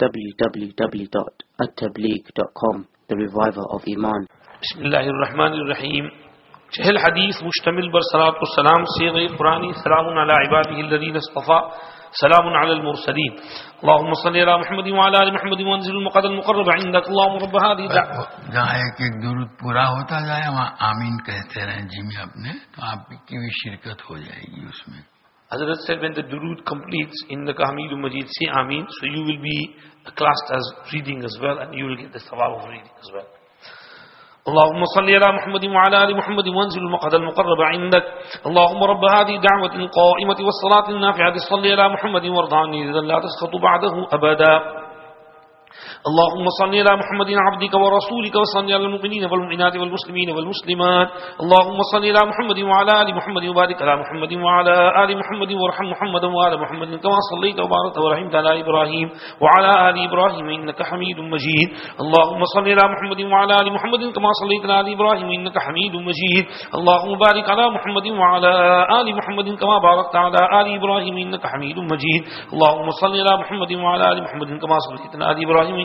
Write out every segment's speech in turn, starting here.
www.attableek.com The Reviver of Iman. بسم اللہ الرحمن الرحیم چہل حدیث مشتمل بر صلاۃ السلام سے قرآنی سلام علی عباده الذین اصطفى سلام علی المرسلین اللهم صل علی محمد وعلى ال محمد وانزل المقد المقرب عندك اللهم رب هذه الدعوه جہاں ایک ایک درود پورا ہوتا جائے وہاں آمین کہتے رہیں جی میں اپنے تو آپ کی بھی شرکت ہو جائے گی اس میں Hazrat said when the durood completes in the Hamid Majid, say Ameen, so you will be classed as reading as well and you will get the thawab of reading as well. اللهم صل على محمد وعلى ال محمد وانزل المقعد المقرب عندك اللهم رب هذه دعوة القائمة والصلاة النافعة صل على محمد وارض عني اذا لا تسخط بعده أبدا اللهم صل على محمد عبدك ورسولك وصل على المؤمنين والمؤمنات والمسلمين والمسلمات. اللهم صل على محمد وعلى آل محمد وبارك على محمد وعلى آل محمد وارحم محمدا وعلى محمد كما صليت وباركت ورحمت على إبراهيم وعلى آل إبراهيم إنك حميد مجيد. اللهم صل على محمد وعلى آل محمد كما صليت على آل إبراهيم إنك حميد مجيد. اللهم بارك على محمد وعلى آل محمد كما باركت على آل إبراهيم إنك حميد مجيد. اللهم صل على محمد وعلى آل محمد كما صليت على آل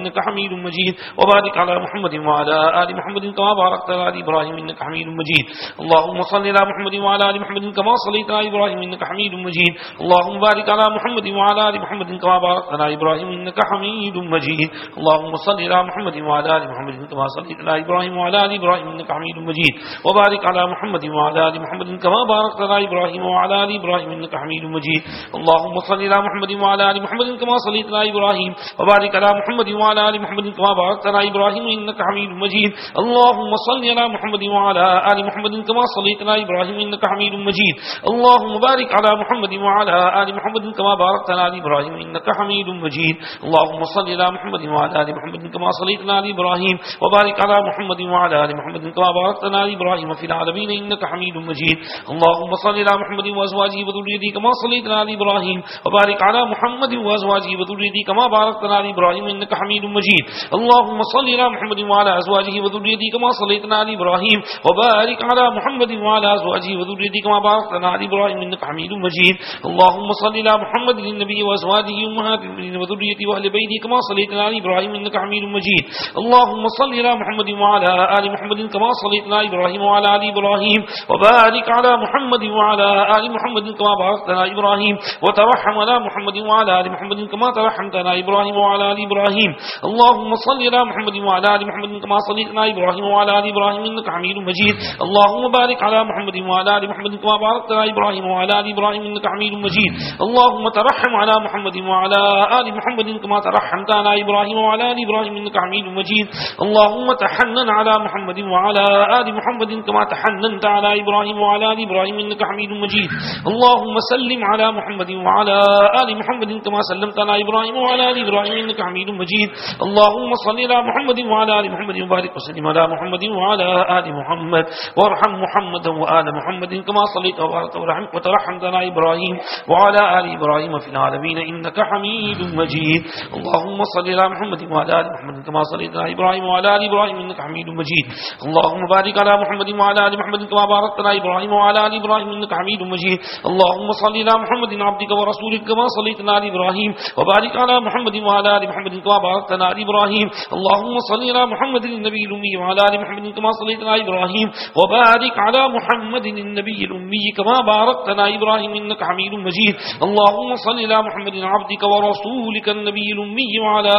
إنك حميد مجيد. وبارك على محمد وعلى آل محمد كما باركت على آل إبراهيم إنك حميد مجيد. اللهم صل على محمد وعلى آل محمد كما صليت على إبراهيم إنك حميد مجيد. اللهم بارك على محمد وعلى آل محمد كما باركت على إبراهيم إنك حميد مجيد. اللهم صل على محمد وعلى آل محمد كما صليت على إبراهيم وعلى آل إبراهيم إنك حميد مجيد. وبارك على محمد وعلى آل محمد كما باركت على إبراهيم وعلى آل إبراهيم إنك حميد مجيد. اللهم صل على محمد وعلى آل محمد كما صليت على إبراهيم. وبارك على محمد وعلى آل محمد كما باركت على إبراهيم إنك حميد مجيد. اللهم صل على محمد وعلى آل محمد كما صليت على إبراهيم إنك حميد مجيد. اللهم بارك على محمد وعلى آل محمد كما باركت على إبراهيم إنك حميد مجيد. اللهم صل على محمد وعلى آل محمد كما صليت على إبراهيم. وبارك على محمد وعلى آل محمد كما باركت على إبراهيم في العالمين إنك حميد مجيد. اللهم صل على محمد وأزواجه وذريته كما صليت على إبراهيم. وبارك على محمد وأزواجه وذريته كما باركت على إبراهيم إنك حميد مجيد اللهم صل على محمد وعلى أزواجه وذريته كما صليت على إبراهيم وبارك على محمد وعلى أزواجه وذريته كما باركت على إبراهيم إنك حميد مجيد. اللهم صل على محمد النبي وأزواجه أمهات المؤمنين وذريته وأهل بيته كما صليت على إبراهيم إنك حميد مجيد. اللهم صل على محمد وعلى آل محمد كما صليت على إبراهيم وعلى آل إبراهيم. وبارك على محمد وعلى آل محمد كما باركت على إبراهيم. وترحم على محمد وعلى آل محمد كما ترحمت على إبراهيم وعلى آل إبراهيم. اللهم صل على محمد وعلى ال محمد كما صليت على إبراهيم وعلى ال إبراهيم انك حميد مجيد اللهم بارك على محمد وعلى ال محمد كما باركت على إبراهيم وعلى ال إبراهيم انك حميد مجيد اللهم ترحم على محمد وعلى ال محمد كما ترحمت على إبراهيم وعلى ال إبراهيم انك حميد مجيد اللهم تحنن على محمد وعلى ال محمد كما تحننت على إبراهيم وعلى ال إبراهيم انك حميد مجيد اللهم سلم على محمد وعلى ال محمد كما سلمت على إبراهيم وعلى ال إبراهيم انك حميد مجيد اللهم صل على محمد وعلى آل محمد وبارك وسلم على محمد وعلى آل محمد. وارحم محمدا وآل محمد كما صليت وباركت ورحمت وترحمت على إبراهيم وعلى آل إبراهيم في العالمين إنك حميد مجيد. اللهم صل على محمد وعلى آل محمد كما صليت على إبراهيم وعلى آل إبراهيم إنك حميد مجيد. اللهم بارك على محمد وعلى آل محمد كما باركت على إبراهيم وعلى آل إبراهيم إنك حميد مجيد. اللهم صل على محمد عبدك ورسولك كما صليت على إبراهيم. وبارك على محمد وعلى آل محمد كما باركت على إبراهيم. اللهم صل على محمد النبي الأمي وعلى آل محمد كما صليت على إبراهيم. وبارك على محمد النبي الأمي كما باركت على إبراهيم إنك حميد مجيد. اللهم صل على محمد عبدك ورسولك النبي الأمي وعلى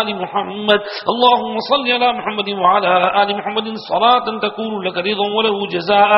آل محمد. اللهم صل على محمد وعلى آل محمد. صلاة تكون لك رضا وله جزاء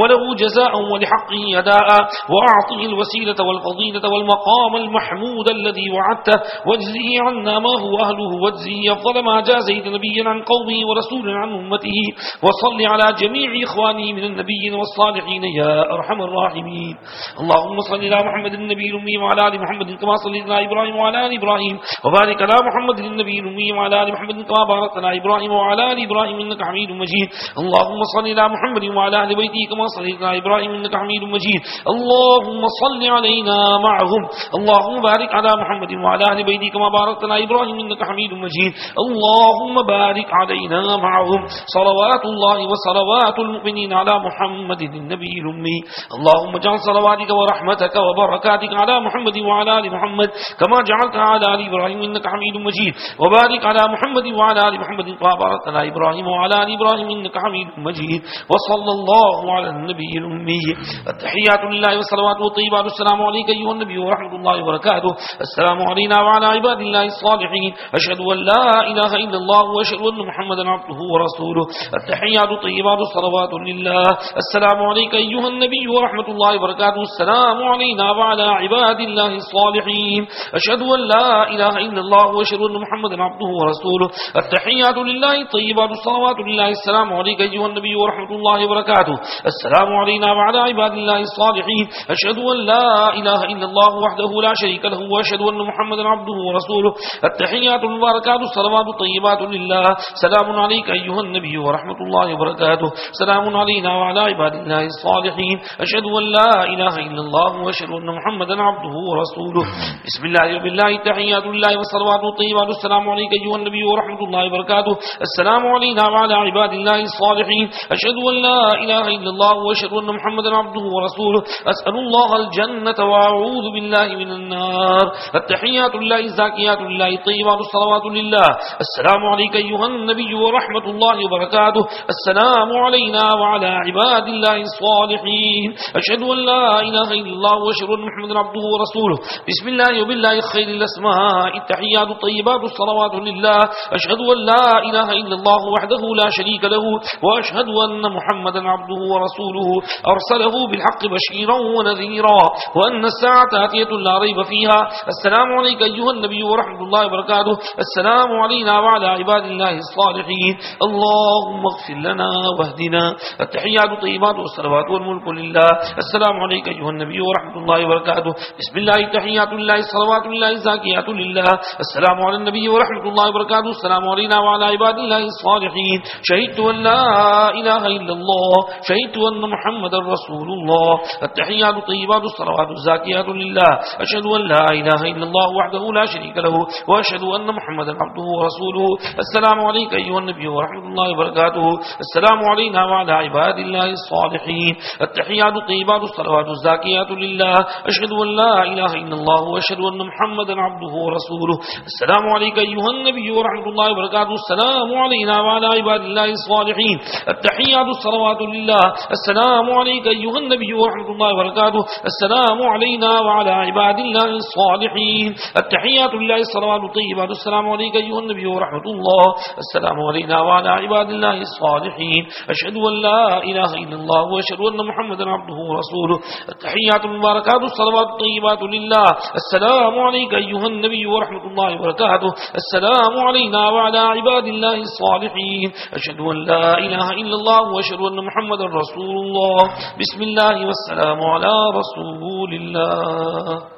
وله جزاء ولحقه أداء. وأعطه الوسيلة والفضيلة والمقام المحمود الذي وعدته. واجزه عنا ما هو اهله واجزه أفضل ما جازيت نبيا عن قومه ورسولا عن أمته. وصل على جميع إخوانه من النبيين والصالحين يا أرحم الراحمين. اللهم صل على محمد النبي الأمي وعلى آل محمد كما صليت على إبراهيم وعلى آل إبراهيم. وبارك على محمد النبي الأمي وعلى آل محمد كما باركت على إبراهيم وعلى آل إبراهيم إنك حميد مجيد. اللهم صل على محمد وعلى أهل بيته كما صليت على إبراهيم إنك حميد مجيد. اللهم صل علينا معهم. اللهم بارك على محمد وعلى أهل بيته كما باركت على إبراهيم إنك حميد حميد مجيد. اللهم بارك علينا معهم. صلوات الله وصلوات المؤمنين على محمد النبي الأمي. اللهم اجعل صلواتك ورحمتك وبركاتك على محمد وعلى آل محمد. كما جعلت على آل إبراهيم إنك حميد مجيد. وبارك على محمد وعلى آل محمد كما باركت على إبراهيم وعلى آل إبراهيم إنك حميد مجيد. وصلى الله على النبي الأمي. التحيات لله والصلوات والطيبات السلام عليك أيها النبي ورحمة الله وبركاته. السلام علينا وعلى عباد الله الصالحين. أشهد أن لا إله إلا الله وأشهد أن محمدا عبده ورسوله. التحيات الطيبات الصلوات لله. السلام عليك أيها النبي ورحمة الله وبركاته. السلام علينا وعلى عباد الله الصالحين. أشهد أن لا إله إلا الله وأشهد أن محمدا عبده ورسوله. التحيات لله الطيبات الصلوات لله. السلام عليك أيها النبي ورحمة الله وبركاته. السلام علينا وعلى عباد الله الصالحين. أشهد أن لا إله إلا الله وحده لا شريك له. وأشهد أن محمدا عبده ورسوله. التحيات المباركات الصلوات الطيبات لله. سلام عليك أيها النبي ورحمة الله وبركاته. سلام علينا وعلى عباد الله الصالحين. أشهد أن لا إله إلا الله وأشهد أن محمدا عبده ورسوله. بسم الله وبالله تحيات الله والصلوات الطيبات السلام عليك أيها النبي ورحمة الله وبركاته. السلام علينا وعلى عباد الله الصالحين. أشهد أن لا إله إلا الله وأشهد أن محمدا عبده ورسوله. أسأل الله الجنة وأعوذ بالله من النار. التحيات لله. الزاكيات لله. الطيبات الصلوات لله. السلام عليك أيها النبي ورحمة الله وبركاته. السلام علينا وعلى عباد الله الصالحين. أشهد أن لا إله إلا الله وأشهد أن محمدا عبده ورسوله. بسم الله وبالله خير الأسماء. التحيات الطيبات الصلوات لله. أشهد أن لا إله إلا الله وحده لا شريك له. وأشهد أن محمدا عبده ورسوله. أرسله بالحق بشيرا ونذيرا. وأن الساعة آتية لا ريب فيها. السلام عليك أيها النبي ورحمة الله وبركاته. السلام علينا وعلى عباد الله الصالحين. اللهم اغفر لنا واهدنا. التحيات الطيبات والصلوات والملك لله. السلام عليك أيها النبي ورحمة الله وبركاته. بسم الله التحيات لله الصلوات لله الزاكيات لله. السلام على النبي ورحمة الله وبركاته. السلام علينا وعلى عباد الله الصالحين. شهدت أن لا إله إلا الله. شهدت أن محمد رسول الله. التحيات الطيبات الصلوات الزاكيات لله. أشهد أن لا إله إلا الله وحده لا شريك له. وأشهد أن محمدا عبده ورسوله. السلام عليك أيها النبي ورحمة الله وبركاته. السلام علينا وعلى عباد الله الصالحين. التحيات الطيبات الصلوات الزاكيات لله. أشهد أن لا إله إلا الله وأشهد أن محمدا عبده ورسوله. السلام عليك أيها النبي ورحمة الله وبركاته. السلام علينا وعلى عباد الله الصالحين. التحيات الصلوات لله. السلام عليك أيها النبي ورحمة الله وبركاته. السلام علينا وعلى عباد الله الصالحين. التحيات لله الصلوات الطيبات السلام عليك أيها النبي ورحمة الله. السلام علينا وعلى عباد الله الصالحين. أشهد أن لا إله إلا الله وأشهد أن محمدا عبده ورسوله. التحيات المباركات الصلوات الطيبات لله. السلام عليك أيها النبي ورحمة الله وبركاته. السلام علينا وعلى عباد الله الصالحين. أشهد أن لا إله إلا الله وأشهد أن محمدا رسول الله. بسم الله والسلام على رسول الله.